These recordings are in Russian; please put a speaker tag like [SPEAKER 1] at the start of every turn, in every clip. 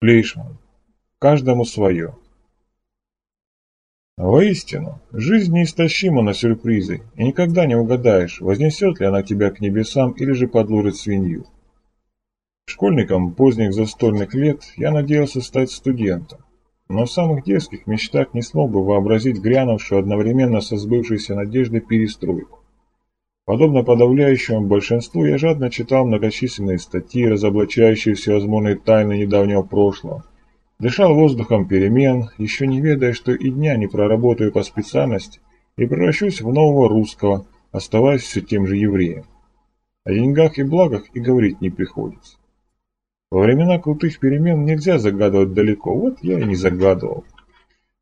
[SPEAKER 1] Флейшман. Каждому свое. Воистину, жизнь неистощима на сюрпризы, и никогда не угадаешь, вознесет ли она тебя к небесам или же подложит свинью. Школьником поздних застольных лет я надеялся стать студентом, но в самых детских мечтах не смог бы вообразить грянувшую одновременно со сбывшейся надеждой перестройку. Подобно подавляющему большинству, я жадно читал многочисленные статьи, разоблачающие всевозможные тайны недавнего прошлого, Дышал воздухом перемен, еще не ведая, что и дня не проработаю по специальности и превращусь в нового русского, оставаясь все тем же евреем. О деньгах и благах и говорить не приходится. Во времена крутых перемен нельзя загадывать далеко, вот я и не загадывал.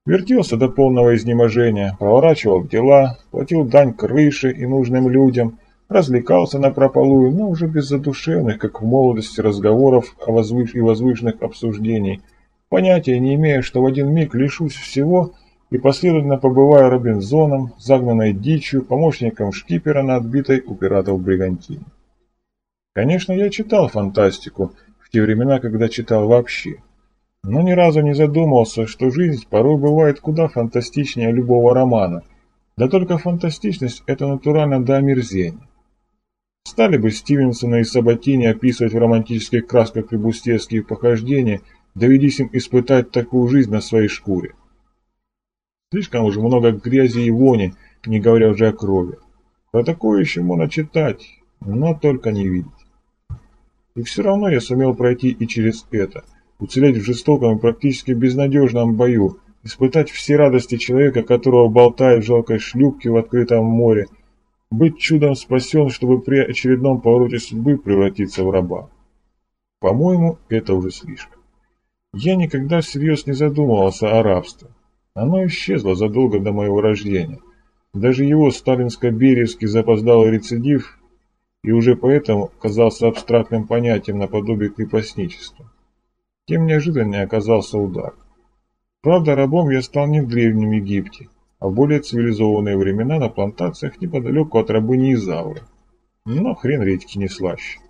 [SPEAKER 1] Вертелся до полного изнеможения, проворачивал дела, платил дань крыше и нужным людям, развлекался на прополую, но уже без задушевных, как в молодости, разговоров о возвыш... и возвышенных обсуждений – Понятия не имея, что в один миг лишусь всего и последовательно побываю Робинзоном, загнанной дичью, помощником шкипера на отбитой у пиратов бригантине. Конечно, я читал фантастику в те времена, когда читал вообще, но ни разу не задумывался, что жизнь порой бывает куда фантастичнее любого романа, да только фантастичность – это натурально до омерзения. Стали бы Стивенсона и Сабатини описывать в романтических красках флебустьерские похождения – Доведись им испытать такую жизнь на своей шкуре. Слишком уже много грязи и вони, не говоря уже о крови. Про такое еще можно читать, но только не видеть. И все равно я сумел пройти и через это, уцелеть в жестоком и практически безнадежном бою, испытать все радости человека, которого болтает в жалкой шлюпке в открытом море, быть чудом спасен, чтобы при очередном повороте судьбы превратиться в раба. По-моему, это уже слишком. Я никогда всерьез не задумывался о рабстве. Оно исчезло задолго до моего рождения. Даже его сталинско-бериевский запоздалый рецидив и уже поэтому казался абстрактным понятием наподобие крепостничества. Тем неожиданнее оказался удар. Правда, рабом я стал не в Древнем Египте, а в более цивилизованные времена на плантациях неподалеку от рабыни Изавры. Но хрен редьки не слаще.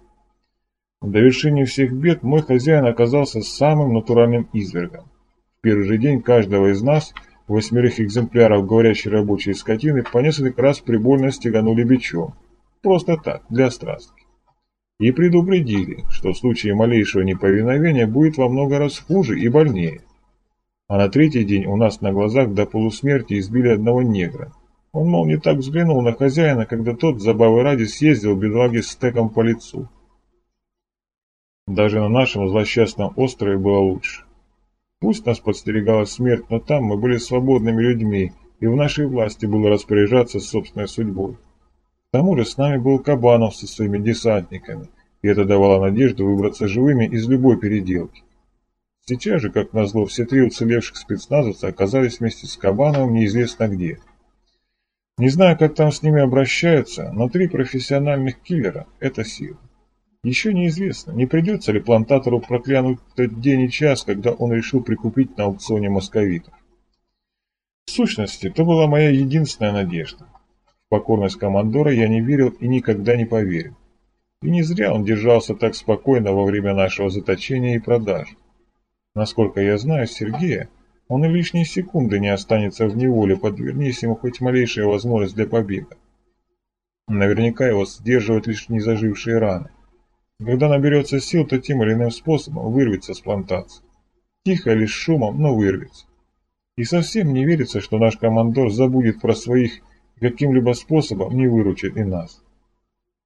[SPEAKER 1] В довершении всех бед мой хозяин оказался самым натуральным извергом. В первый же день каждого из нас, восьмерых экземпляров говорящей рабочей скотины, по несколько раз прибольно стеганули бичом. Просто так, для страстки. И предупредили, что в случае малейшего неповиновения будет во много раз хуже и больнее. А на третий день у нас на глазах до полусмерти избили одного негра. Он, мол, не так взглянул на хозяина, когда тот, забавы ради, съездил бедолаге стеком по лицу. Даже на нашем злосчастном острове было лучше. Пусть нас подстерегала смерть, но там мы были свободными людьми, и в нашей власти было распоряжаться собственной судьбой. Тому же с нами был Кабанов со своими десантниками, и это давало надежду выбраться живыми из любой переделки. Сейчас же, как назло, все три уцелевших спецназовца оказались вместе с Кабановым неизвестно где. Не знаю, как там с ними обращаются, но три профессиональных киллера – это сила. Еще неизвестно, не придется ли плантатору проклянуть тот день и час, когда он решил прикупить на аукционе московитов. В сущности, это была моя единственная надежда. В покорность командора я не верил и никогда не поверю. И не зря он держался так спокойно во время нашего заточения и продажи. Насколько я знаю Сергея, он и лишние секунды не останется в неволе, подвернись ему хоть малейшая возможность для побега. Наверняка его сдерживают лишь незажившие раны. Когда наберется сил, то тем или иным способом вырвется с плантации. Тихо с шумом, но вырвется. И совсем не верится, что наш командор забудет про своих каким-либо способом не выручит и нас.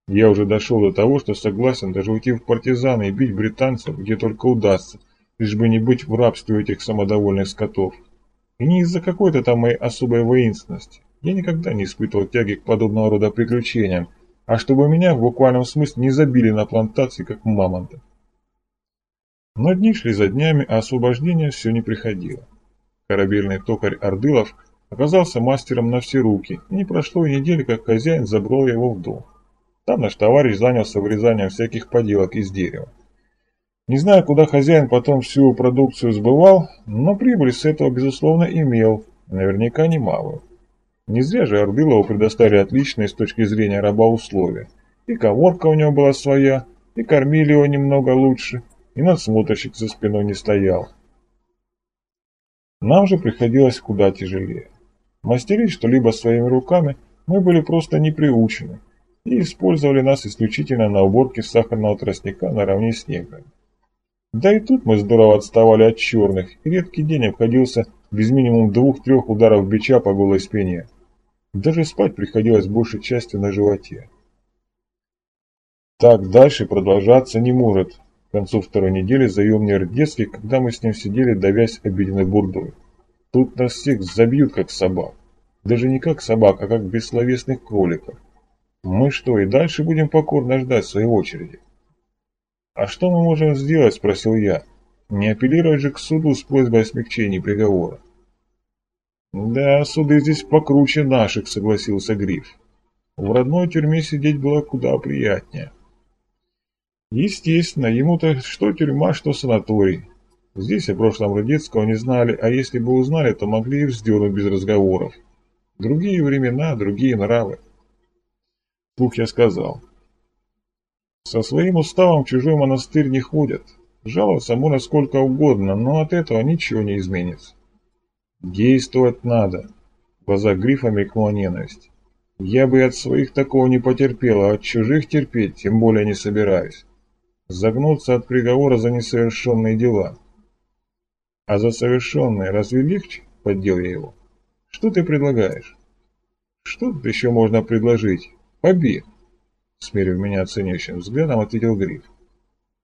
[SPEAKER 1] Я уже дошел до того, что согласен даже уйти в партизаны и бить британцев, где только удастся, лишь бы не быть в рабстве у этих самодовольных скотов. И не из-за какой-то там моей особой воинственности. Я никогда не испытывал тяги к подобного рода приключениям, а чтобы меня в буквальном смысле не забили на плантации, как мамонта. Но дни шли за днями, а освобождение все не приходило. Корабельный токарь Ордылов оказался мастером на все руки, и не прошло и недели, как хозяин забрал его в дом. Там наш товарищ занялся вырезанием всяких поделок из дерева. Не знаю, куда хозяин потом всю продукцию сбывал, но прибыль с этого, безусловно, имел, наверняка немалую. Не зря же Ордылову предоставили отличные с точки зрения раба условия. И коморка у него была своя, и кормили его немного лучше, и надсмотрщик за спиной не стоял. Нам же приходилось куда тяжелее. Мастерить что-либо своими руками мы были просто не приучены и использовали нас исключительно на уборке сахарного тростника наравне с неграми. Да и тут мы здорово отставали от черных, и редкий день обходился без минимум двух-трех ударов бича по голой спине. Даже спать приходилось большей частью на животе. Так дальше продолжаться не может, к концу второй недели заявил мне когда мы с ним сидели, давясь обеденной бурдой. Тут нас всех забьют, как собак. Даже не как собак, а как бессловесных кроликов. Мы что, и дальше будем покорно ждать своей очереди? А что мы можем сделать, спросил я. Не апеллировать же к суду с просьбой о смягчении приговора. Да, суды здесь покруче наших, согласился Гриф. В родной тюрьме сидеть было куда приятнее. Естественно, ему-то что тюрьма, что санаторий. Здесь о прошлом Родецкого не знали, а если бы узнали, то могли и вздернуть без разговоров. Другие времена, другие нравы. Слух я сказал. Со своим уставом в чужой монастырь не ходят. Жаловаться можно сколько угодно, но от этого ничего не изменится. Действовать надо. В глазах Грифа мелькнула ненависть. Я бы от своих такого не потерпел, а от чужих терпеть тем более не собираюсь загнуться от приговора за несовершенные дела. А за совершенные разве легче? Поддел я его. Что ты предлагаешь? Что тут еще можно предложить? Побег. Смерив меня оценивающим взглядом, ответил Гриф.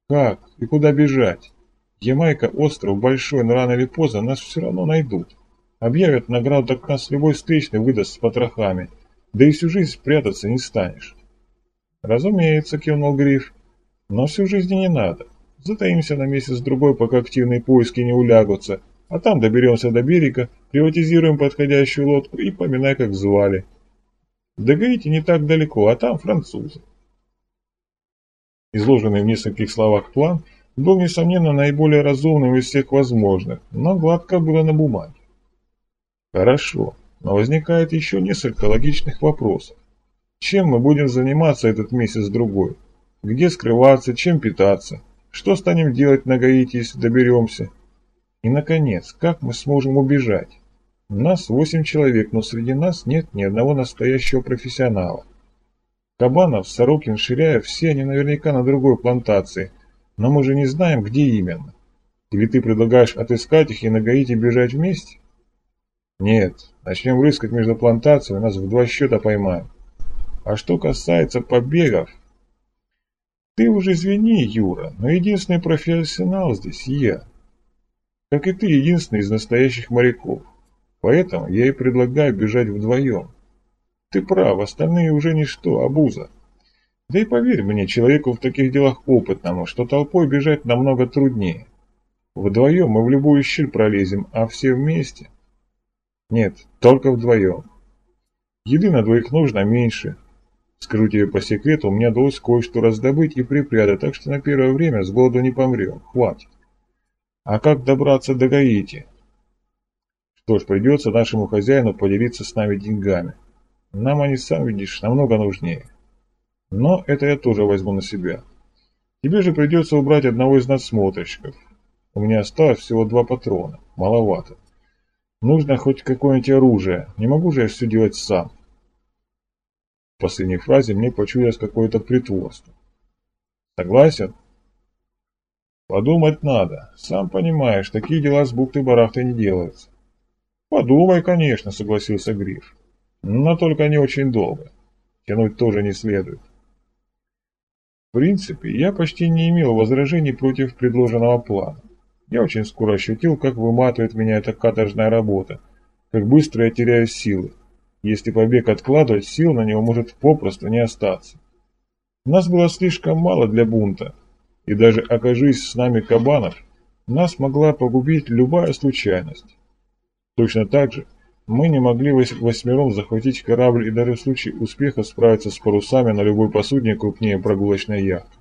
[SPEAKER 1] Как? И куда бежать? Ямайка остров большой, но рано или поздно нас все равно найдут. Объявят награду, так нас любой встречный выдаст с потрохами. Да и всю жизнь спрятаться не станешь. Разумеется, кивнул Гриф. Но всю жизнь не надо. Затаимся на месяц-другой, пока активные поиски не улягутся, а там доберемся до берега, приватизируем подходящую лодку и поминай, как звали. До не так далеко, а там французы. Изложенный в нескольких словах план был, несомненно, наиболее разумным из всех возможных, но гладко было на бумаге. Хорошо, но возникает еще несколько логичных вопросов. Чем мы будем заниматься этот месяц-другой? Где скрываться, чем питаться? Что станем делать на Гаити, если доберемся? И, наконец, как мы сможем убежать? Нас восемь человек, но среди нас нет ни одного настоящего профессионала. Кабанов, Сорокин, Ширяев, все они наверняка на другой плантации, но мы же не знаем, где именно. Или ты предлагаешь отыскать их и на Гаити бежать вместе? Нет, начнем рыскать между плантациями, нас в два счета поймают. А что касается побегов, ты уже извини, Юра, но единственный профессионал здесь я. Как и ты, единственный из настоящих моряков. Поэтому я и предлагаю бежать вдвоем. Ты прав, остальные уже ничто, обуза. Да и поверь мне, человеку в таких делах опытному, что толпой бежать намного труднее. Вдвоем мы в любую щель пролезем, а все вместе? Нет, только вдвоем. Еды на двоих нужно меньше, Скажу тебе по секрету, меня удалось кое-что раздобыть и припрятать, так что на первое время с голоду не помрем. Хватит. А как добраться до Гаити? Что ж, придется нашему хозяину поделиться с нами деньгами. Нам они, сам видишь, намного нужнее. Но это я тоже возьму на себя. Тебе же придется убрать одного из надсмотрщиков. У меня осталось всего два патрона. Маловато. Нужно хоть какое-нибудь оружие. Не могу же я все делать сам. В последней фразе мне почудилось какое-то притворство. Согласен? Подумать надо. Сам понимаешь, такие дела с бухты-барахты не делаются. Подумай, конечно, согласился Гриф. Но только не очень долго. Тянуть тоже не следует. В принципе, я почти не имел возражений против предложенного плана. Я очень скоро ощутил, как выматывает меня эта каторжная работа, как быстро я теряю силы. Если побег откладывать, сил на него может попросту не остаться. Нас было слишком мало для бунта, и даже окажись с нами кабанов, нас могла погубить любая случайность. Точно так же мы не могли восьмером захватить корабль и даже в случае успеха справиться с парусами на любой посудне крупнее прогулочной яхты.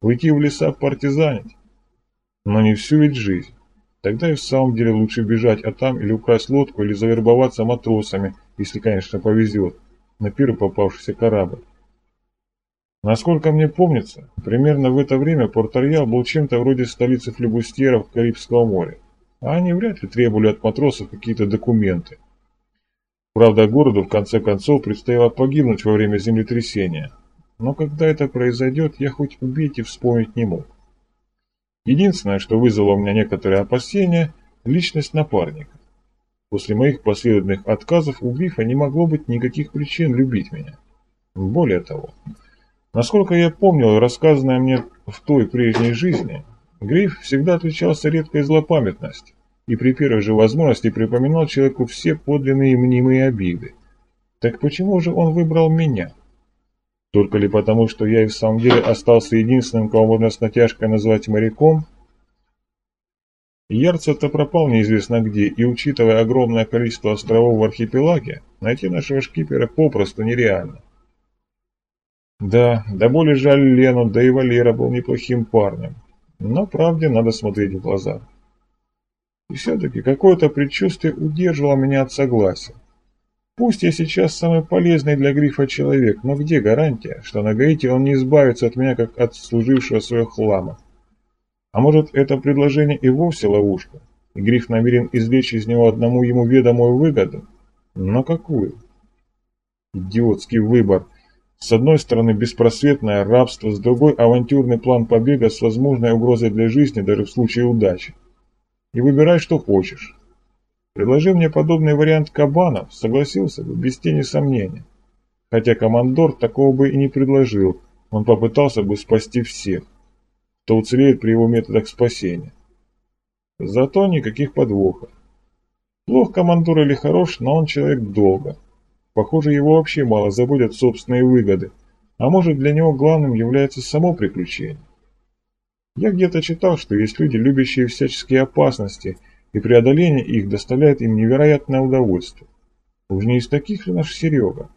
[SPEAKER 1] Уйти в леса партизанить? Но не всю ведь жизнь. Тогда и в самом деле лучше бежать, а там или украсть лодку, или завербоваться матросами – если, конечно, повезет, на первый попавшийся корабль. Насколько мне помнится, примерно в это время Порт-Роял был чем-то вроде столицы флебустьеров Карибского моря, а они вряд ли требовали от матросов какие-то документы. Правда, городу в конце концов предстояло погибнуть во время землетрясения, но когда это произойдет, я хоть и вспомнить не мог. Единственное, что вызвало у меня некоторые опасения – личность напарника. После моих последовательных отказов у Грифа не могло быть никаких причин любить меня. Более того, насколько я помнил рассказанное мне в той прежней жизни, Гриф всегда отличался редкой злопамятностью и при первой же возможности припоминал человеку все подлинные мнимые обиды. Так почему же он выбрал меня? Только ли потому, что я и в самом деле остался единственным, кого можно с натяжкой назвать моряком? Ярцев-то пропал неизвестно где, и учитывая огромное количество островов в архипелаге, найти нашего шкипера попросту нереально. Да, да более жаль Лену, да и Валера был неплохим парнем. Но правде надо смотреть в глаза. И все-таки какое-то предчувствие удерживало меня от согласия. Пусть я сейчас самый полезный для Грифа человек, но где гарантия, что на Гаити он не избавится от меня, как от служившего своего хлама? А может, это предложение и вовсе ловушка, и Гриф намерен извлечь из него одному ему ведомую выгоду? Но какую? Идиотский выбор. С одной стороны беспросветное рабство, с другой авантюрный план побега с возможной угрозой для жизни даже в случае удачи. И выбирай, что хочешь. Предложил мне подобный вариант Кабанов, согласился бы, без тени сомнения. Хотя командор такого бы и не предложил, он попытался бы спасти всех, кто уцелеет при его методах спасения. Зато никаких подвохов. Плох командор или хорош, но он человек долго. Похоже, его вообще мало заботят собственные выгоды, а может для него главным является само приключение. Я где-то читал, что есть люди, любящие всяческие опасности – и преодоление их доставляет им невероятное удовольствие. Уж не из таких ли наш Серега?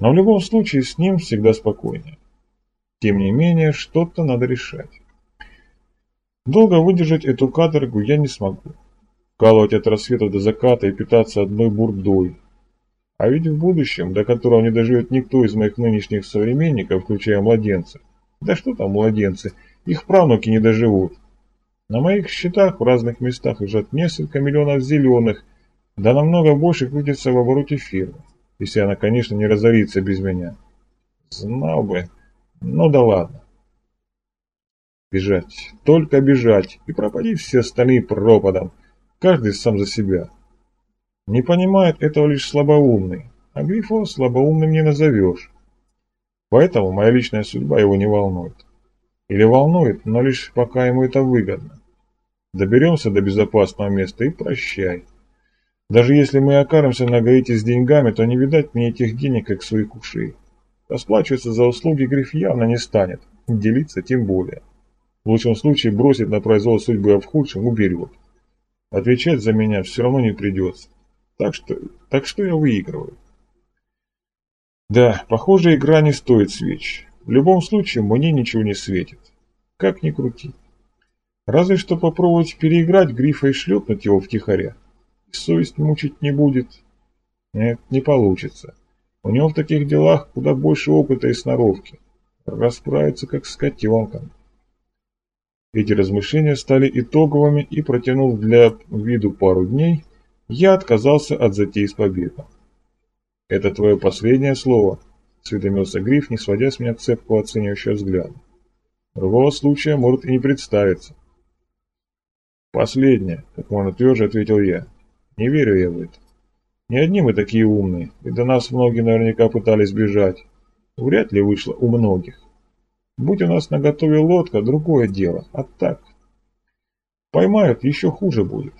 [SPEAKER 1] Но в любом случае с ним всегда спокойнее. Тем не менее, что-то надо решать. Долго выдержать эту каторгу я не смогу. Вкалывать от рассвета до заката и питаться одной бурдой. А ведь в будущем, до которого не доживет никто из моих нынешних современников, включая младенцев, да что там младенцы, их правнуки не доживут, на моих счетах в разных местах лежат несколько миллионов зеленых, да намного больше крутится в обороте фирмы, если она, конечно, не разорится без меня. Знал бы. Ну да ладно. Бежать, только бежать, и пропади все остальные пропадом, каждый сам за себя. Не понимает этого лишь слабоумный, а Грифо слабоумным не назовешь. Поэтому моя личная судьба его не волнует. Или волнует, но лишь пока ему это выгодно. Доберемся до безопасного места и прощай. Даже если мы окажемся на Гаити с деньгами, то не видать мне этих денег, как своих ушей. Расплачиваться за услуги Гриф явно не станет, делиться тем более. В лучшем случае бросит на произвол судьбы, а в худшем уберет. Отвечать за меня все равно не придется. Так что, так что я выигрываю. Да, похоже, игра не стоит свеч. В любом случае, мне ничего не светит. Как ни крути. Разве что попробовать переиграть Грифа и шлепнуть его втихаря. И совесть мучить не будет. Нет, не получится. У него в таких делах куда больше опыта и сноровки. Расправится как с котенком. Эти размышления стали итоговыми и, протянув для виду пару дней, я отказался от затеи с побегом. «Это твое последнее слово?» — осведомился Гриф, не сводя с меня цепкого оценивающего взгляда. «Другого случая может и не представиться». «Последнее», — как можно тверже ответил я. «Не верю я в это. Не одни мы такие умные, и до нас многие наверняка пытались бежать. Вряд ли вышло у многих. Будь у нас на готове лодка, другое дело, а так... Поймают, еще хуже будет.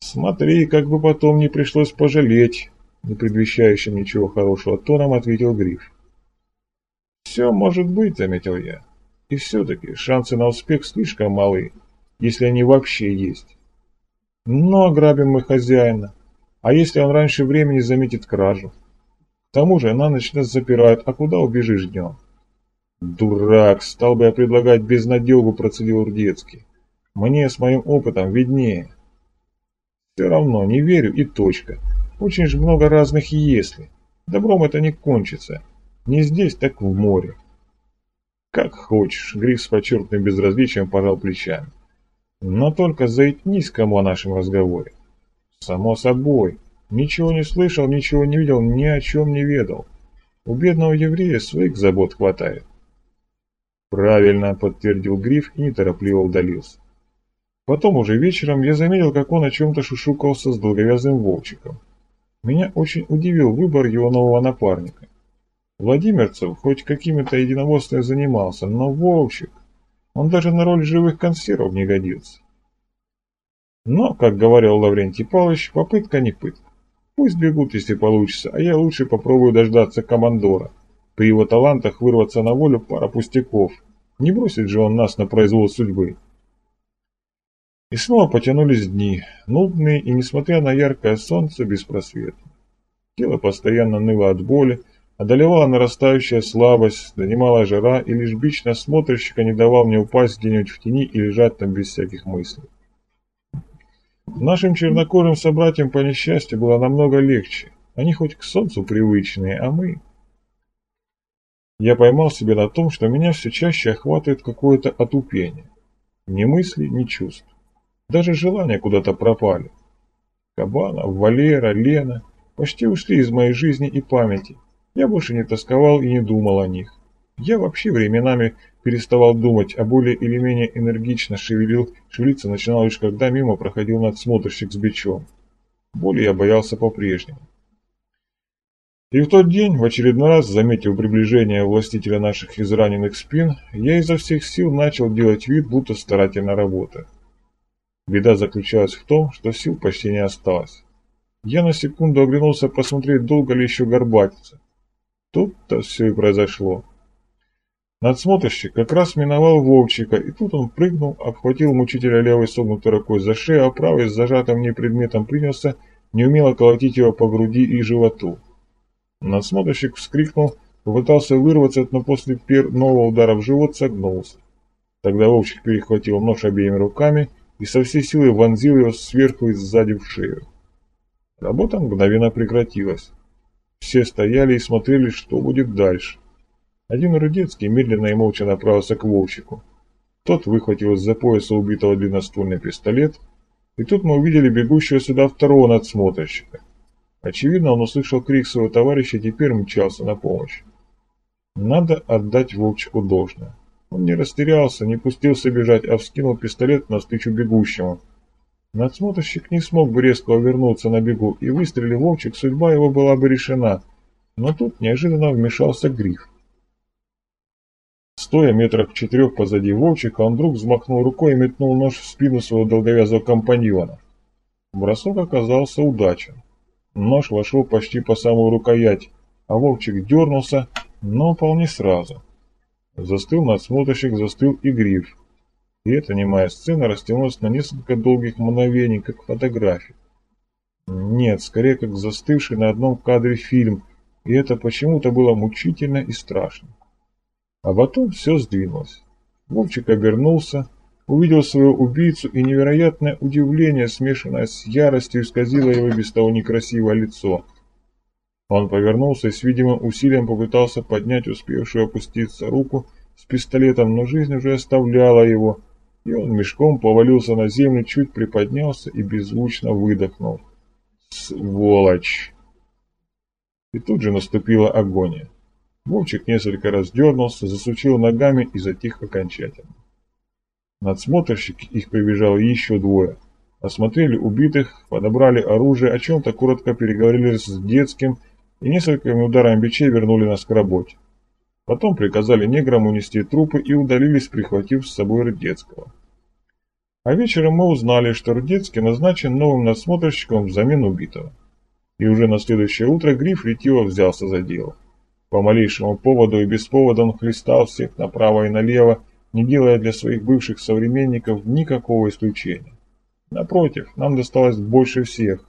[SPEAKER 1] Смотри, как бы потом не пришлось пожалеть, не предвещающим ничего хорошего тоном ответил Гриф. Все может быть, заметил я. И все-таки шансы на успех слишком малы, если они вообще есть. Но ограбим мы хозяина, а если он раньше времени заметит кражу? К тому же на ночь нас запирают, а куда убежишь днем? Дурак, стал бы я предлагать безнадегу, процедил Урдецкий. Мне с моим опытом виднее. Все равно не верю и точка. Очень же много разных «если». Добром это не кончится. Не здесь, так в море. Как хочешь, Гриф с подчеркнутым безразличием пожал плечами. Но только заикнись кому о нашем разговоре. Само собой. Ничего не слышал, ничего не видел, ни о чем не ведал. У бедного еврея своих забот хватает. Правильно, подтвердил Гриф и неторопливо удалился. Потом уже вечером я заметил, как он о чем-то шушукался с долговязым волчиком. Меня очень удивил выбор его нового напарника. Владимирцев хоть какими-то единоборствами занимался, но волчик, он даже на роль живых консервов не годился. Но, как говорил Лаврентий Павлович, попытка не пытка. Пусть бегут, если получится, а я лучше попробую дождаться командора. При его талантах вырваться на волю пара пустяков. Не бросит же он нас на произвол судьбы. И снова потянулись дни, нудные и, несмотря на яркое солнце, беспросветные. Тело постоянно ныло от боли, одолевала нарастающая слабость, донимала жара, и лишь бич насмотрщика не давал мне упасть где-нибудь в тени и лежать там без всяких мыслей. Нашим чернокожим собратьям по несчастью было намного легче. Они хоть к солнцу привычные, а мы... Я поймал себя на том, что меня все чаще охватывает какое-то отупение. Ни мысли, ни чувств. Даже желания куда-то пропали. Кабанов, Валера, Лена почти ушли из моей жизни и памяти. Я больше не тосковал и не думал о них. Я вообще временами переставал думать, а более или менее энергично шевелил, шевелиться начинал лишь когда мимо проходил надсмотрщик с бичом. Боли я боялся по-прежнему. И в тот день, в очередной раз, заметив приближение властителя наших израненных спин, я изо всех сил начал делать вид, будто старательно работаю. Беда заключалась в том, что сил почти не осталось. Я на секунду оглянулся посмотреть, долго ли еще горбатиться. Тут-то все и произошло. Надсмотрщик как раз миновал Вовчика, и тут он прыгнул, обхватил мучителя левой согнутой рукой за шею, а правой с зажатым мне предметом принялся неумело колотить его по груди и животу. Надсмотрщик вскрикнул, попытался вырваться, но после нового удара в живот согнулся. Тогда Вовчик перехватил нож обеими руками и со всей силы вонзил его сверху и сзади в шею. Работа мгновенно прекратилась. Все стояли и смотрели, что будет дальше. Один Рудецкий медленно и молча направился к Вовчику. Тот выхватил из-за пояса убитого длинноствольный пистолет, и тут мы увидели бегущего сюда второго надсмотрщика. Очевидно, он услышал крик своего товарища и теперь мчался на помощь. Надо отдать Вовчику должное. Он не растерялся, не пустился бежать, а вскинул пистолет навстречу бегущему. Надсмотрщик не смог бы резко вернуться на бегу, и выстрелив Вовчик, судьба его была бы решена. Но тут неожиданно вмешался Гриф. Стоя метрах четырех позади Вовчика, он вдруг взмахнул рукой и метнул нож в спину своего долговязого компаньона. Бросок оказался удачен. Нож вошел почти по самую рукоять, а Вовчик дернулся, но вполне сразу. Застыл надсмотрщик, застыл и гриф. И эта немая сцена растянулась на несколько долгих мгновений, как фотография. Нет, скорее как застывший на одном кадре фильм, и это почему-то было мучительно и страшно. А потом все сдвинулось. Вовчик обернулся, увидел своего убийцу, и невероятное удивление, смешанное с яростью, исказило его без того некрасивое лицо. Он повернулся и с видимым усилием попытался поднять успевшую опуститься руку с пистолетом, но жизнь уже оставляла его, и он мешком повалился на землю, чуть приподнялся и беззвучно выдохнул. «Сволочь!» И тут же наступила агония. Вовчик несколько раз дернулся, засучил ногами и затих окончательно. Надсмотрщики их прибежало еще двое. Осмотрели убитых, подобрали оружие, о чем-то коротко переговорили с детским и несколькими ударами бичей вернули нас к работе. Потом приказали неграм унести трупы и удалились, прихватив с собой Рудецкого. А вечером мы узнали, что Рудецкий назначен новым надсмотрщиком взамен убитого. И уже на следующее утро Гриф ретиво взялся за дело. По малейшему поводу и без повода он хлестал всех направо и налево, не делая для своих бывших современников никакого исключения. Напротив, нам досталось больше всех.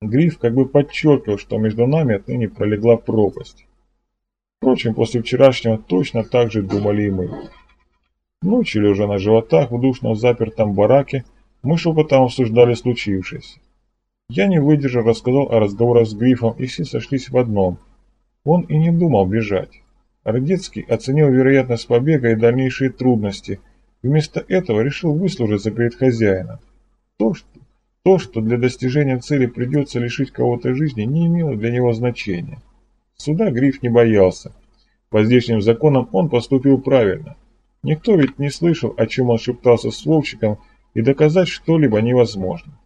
[SPEAKER 1] Гриф как бы подчеркивал, что между нами отныне пролегла пропасть. Впрочем, после вчерашнего точно так же думали и мы. Ночью, лежа на животах в душном запертом бараке, мы шепотом обсуждали случившееся. Я не выдержал, рассказал о разговорах с Грифом, и все сошлись в одном – Он и не думал бежать. Родецкий оценил вероятность побега и дальнейшие трудности. Вместо этого решил выслужиться перед хозяином. То, что, то, что для достижения цели придется лишить кого-то жизни, не имело для него значения. Суда Гриф не боялся. По здешним законам он поступил правильно. Никто ведь не слышал, о чем он шептался с Вовчиком, и доказать что-либо невозможно.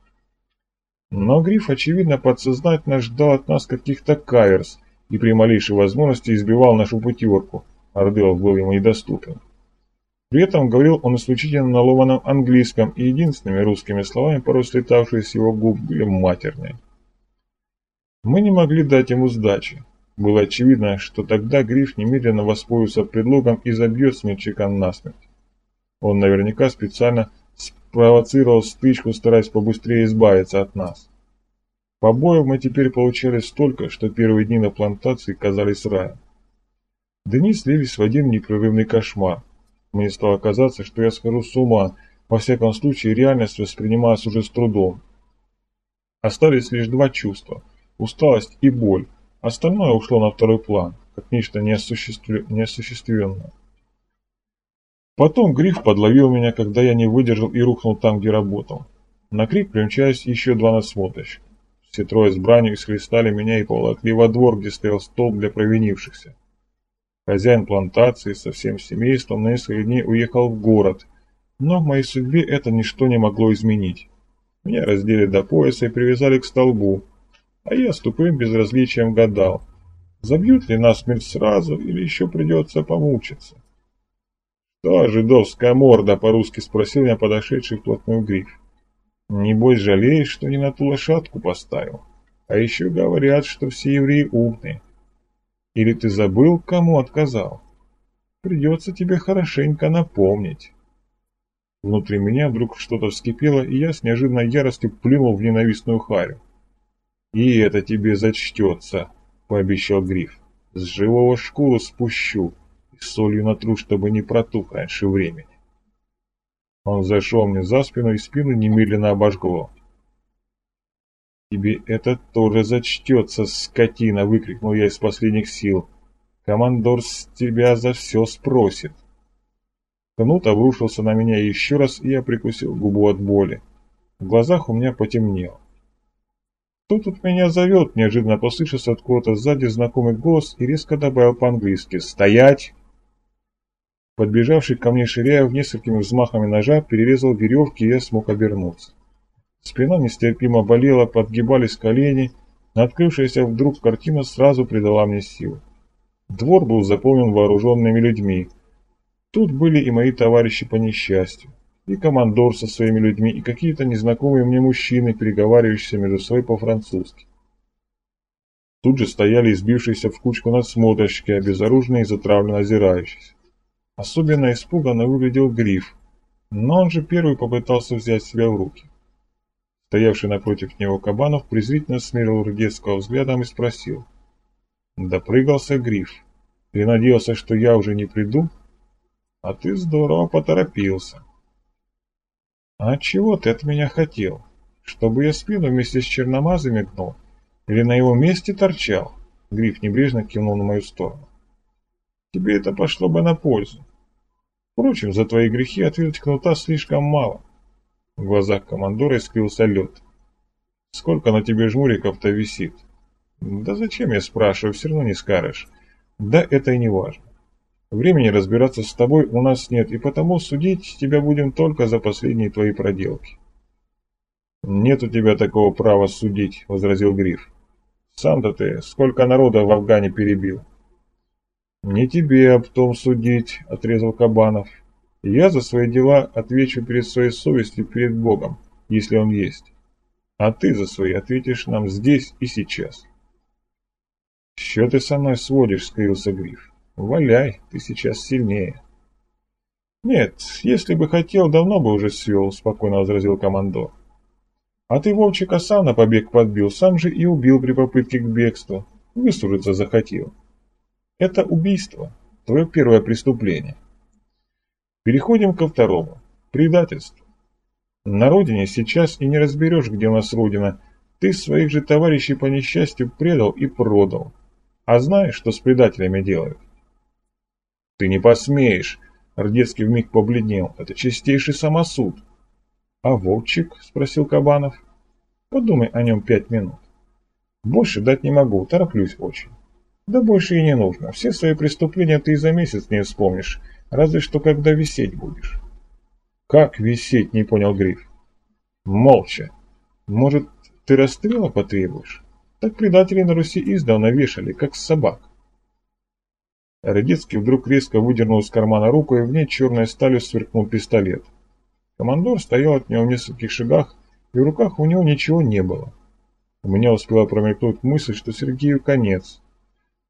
[SPEAKER 1] Но Гриф, очевидно, подсознательно ждал от нас каких-то каверс и при малейшей возможности избивал нашу пятерку. Ордылов был ему недоступен. При этом говорил он исключительно на ломаном английском, и единственными русскими словами, порой слетавшие с его губ, были матерные. Мы не могли дать ему сдачи. Было очевидно, что тогда Гриф немедленно воспользуется предлогом и забьет смельчака насмерть. Он наверняка специально спровоцировал стычку, стараясь побыстрее избавиться от нас. Побоев мы теперь получали столько, что первые дни на плантации казались раем. Дни слились в один непрерывный кошмар. Мне стало казаться, что я схожу с ума, во всяком случае реальность воспринималась уже с трудом. Остались лишь два чувства – усталость и боль, остальное ушло на второй план, как нечто неосуществленное. Потом Гриф подловил меня, когда я не выдержал и рухнул там, где работал. На крик примчались еще два надсмотрщика. Все трое с бранью исхлестали меня и поволокли во двор, где стоял стол для провинившихся. Хозяин плантации со всем семейством на несколько дней уехал в город, но в моей судьбе это ничто не могло изменить. Меня раздели до пояса и привязали к столбу, а я с тупым безразличием гадал, забьют ли нас смерть сразу или еще придется помучиться. «Что, жидовская морда?» — по-русски спросил я подошедший вплотную гриф. «Небось жалеешь, что не на ту лошадку поставил? А еще говорят, что все евреи умные. Или ты забыл, кому отказал? Придется тебе хорошенько напомнить». Внутри меня вдруг что-то вскипело, и я с неожиданной яростью плюнул в ненавистную харю. «И это тебе зачтется», — пообещал Гриф. «С живого шкуру спущу, солью натру, чтобы не протух раньше времени. Он зашел мне за спину и спину немедленно обожгло. «Тебе это тоже зачтется, скотина!» — выкрикнул я из последних сил. «Командор с тебя за все спросит!» Кнут обрушился на меня еще раз, и я прикусил губу от боли. В глазах у меня потемнело. «Кто тут меня зовет?» — неожиданно послышался откуда-то сзади знакомый голос и резко добавил по-английски «Стоять!» Подбежавший ко мне Ширяев несколькими взмахами ножа перерезал веревки, и я смог обернуться. Спина нестерпимо болела, подгибались колени, но открывшаяся вдруг картина сразу придала мне силы. Двор был заполнен вооруженными людьми. Тут были и мои товарищи по несчастью, и командор со своими людьми, и какие-то незнакомые мне мужчины, переговаривающиеся между собой по-французски. Тут же стояли избившиеся в кучку надсмотрщики, обезоруженные и затравленно озирающиеся. Особенно испуганно выглядел Гриф, но он же первый попытался взять себя в руки. Стоявший напротив него Кабанов презрительно смерил Рудецкого взглядом и спросил. «Допрыгался Гриф. Ты надеялся, что я уже не приду? А ты здорово поторопился». «А чего ты от меня хотел? Чтобы я спину вместе с черномазами гнул? Или на его месте торчал?» Гриф небрежно кивнул на мою сторону. «Тебе это пошло бы на пользу. Впрочем, за твои грехи ответить кнута слишком мало. В глазах командора искрился лед. Сколько на тебе жмуриков-то висит? Да зачем я спрашиваю, все равно не скажешь. Да это и не важно. Времени разбираться с тобой у нас нет, и потому судить тебя будем только за последние твои проделки. «Нет у тебя такого права судить», — возразил Гриф. «Сам-то ты сколько народа в Афгане перебил?» «Не тебе об том судить», — отрезал Кабанов. «Я за свои дела отвечу перед своей совестью перед Богом, если он есть. А ты за свои ответишь нам здесь и сейчас». «Что ты со мной сводишь?» — скрылся Гриф. «Валяй, ты сейчас сильнее». «Нет, если бы хотел, давно бы уже свел», — спокойно возразил командор. «А ты Вовчика сам на побег подбил, сам же и убил при попытке к бегству. Выслужиться захотел». Это убийство, твое первое преступление. Переходим ко второму. Предательство. На родине сейчас и не разберешь, где у нас родина. Ты своих же товарищей по несчастью предал и продал. А знаешь, что с предателями делают? Ты не посмеешь. Рдецкий вмиг побледнел. Это чистейший самосуд. А Волчик? Спросил Кабанов. Подумай о нем пять минут. Больше дать не могу, тороплюсь очень. Да больше и не нужно. Все свои преступления ты и за месяц не вспомнишь, разве что когда висеть будешь. Как висеть, не понял Гриф. Молча. Может, ты расстрела потребуешь? Так предатели на Руси издавна вешали, как собак. Радецкий вдруг резко выдернул из кармана руку, и в ней черной сталью сверкнул пистолет. Командор стоял от него в нескольких шагах, и в руках у него ничего не было. У меня успела промелькнуть мысль, что Сергею конец.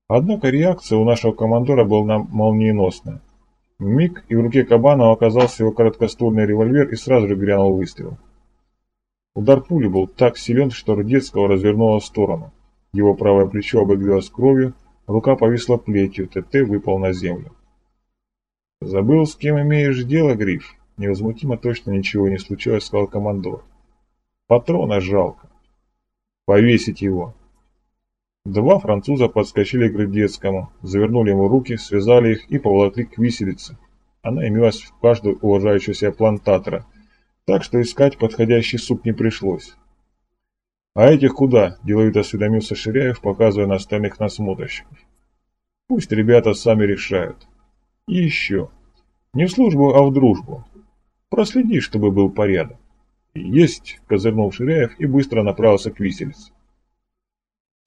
[SPEAKER 1] Однако реакция у нашего командора была молниеносная. Миг, и в руке Кабанова оказался его короткоствольный револьвер, и сразу же грянул выстрел. Удар пули был так силен, что Рудецкого развернуло в сторону. Его правое плечо обогрелось кровью, рука повисла плетью, ТТ выпал на землю. «Забыл, с кем имеешь дело, Гриф?» Невозмутимо точно ничего не случилось, сказал командор. «Патрона жалко. Повесить его!» Два француза подскочили к Грыдецкому, завернули ему руки, связали их и поволокли к виселице. Она имелась в каждого уважающего себя плантатора, так что искать подходящий суп не пришлось. «А этих куда?» – деловито осведомился Ширяев, показывая на остальных насмотрщиков. «Пусть ребята сами решают. И еще. Не в службу, а в дружбу. Проследи, чтобы был порядок». «Есть!» – козырнул Ширяев и быстро направился к виселице.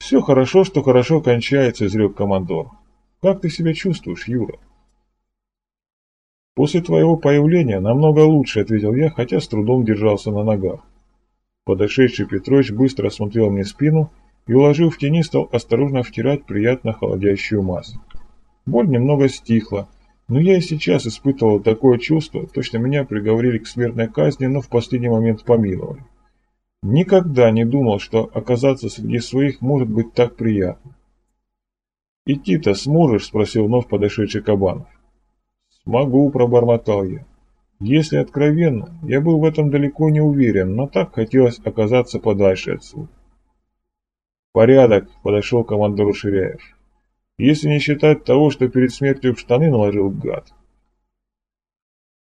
[SPEAKER 1] «Все хорошо, что хорошо кончается», — изрек командор. «Как ты себя чувствуешь, Юра?» «После твоего появления намного лучше», — ответил я, хотя с трудом держался на ногах. Подошедший Петрович быстро осмотрел мне спину и, уложив в тени, стал осторожно втирать приятно холодящую массу. Боль немного стихла, но я и сейчас испытывал такое чувство, точно меня приговорили к смертной казни, но в последний момент помиловали. Никогда не думал, что оказаться среди своих может быть так приятно. «Идти-то сможешь?» – спросил вновь подошедший Кабанов. «Смогу», – пробормотал я. Если откровенно, я был в этом далеко не уверен, но так хотелось оказаться подальше отсюда. «Порядок», – подошел командор Ширяев. «Если не считать того, что перед смертью в штаны наложил гад».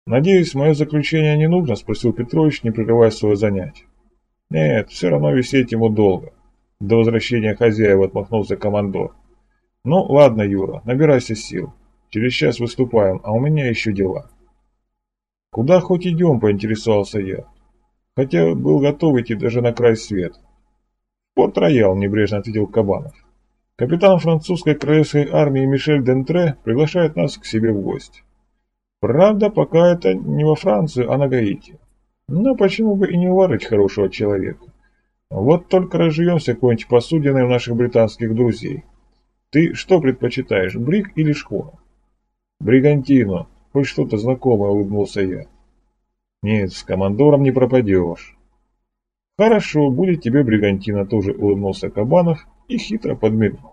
[SPEAKER 1] «Надеюсь, мое заключение не нужно?» – спросил Петрович, не прерывая свое занятие. Нет, все равно висеть ему долго. До возвращения хозяева отмахнулся командор. Ну, ладно, Юра, набирайся сил. Через час выступаем, а у меня еще дела. Куда хоть идем, поинтересовался я. Хотя был готов идти даже на край света. «Порт-Роял», — небрежно ответил Кабанов. «Капитан французской королевской армии Мишель Дентре приглашает нас к себе в гости. Правда, пока это не во Францию, а на Гаити. Но почему бы и не уварить хорошего человека? Вот только разживемся какой-нибудь посудиной у наших британских друзей. Ты что предпочитаешь, бриг или шхуна? Бригантину. Хоть что-то знакомое, улыбнулся я. Нет, с командором не пропадешь. Хорошо, будет тебе бригантина, тоже улыбнулся Кабанов и хитро подмигнул.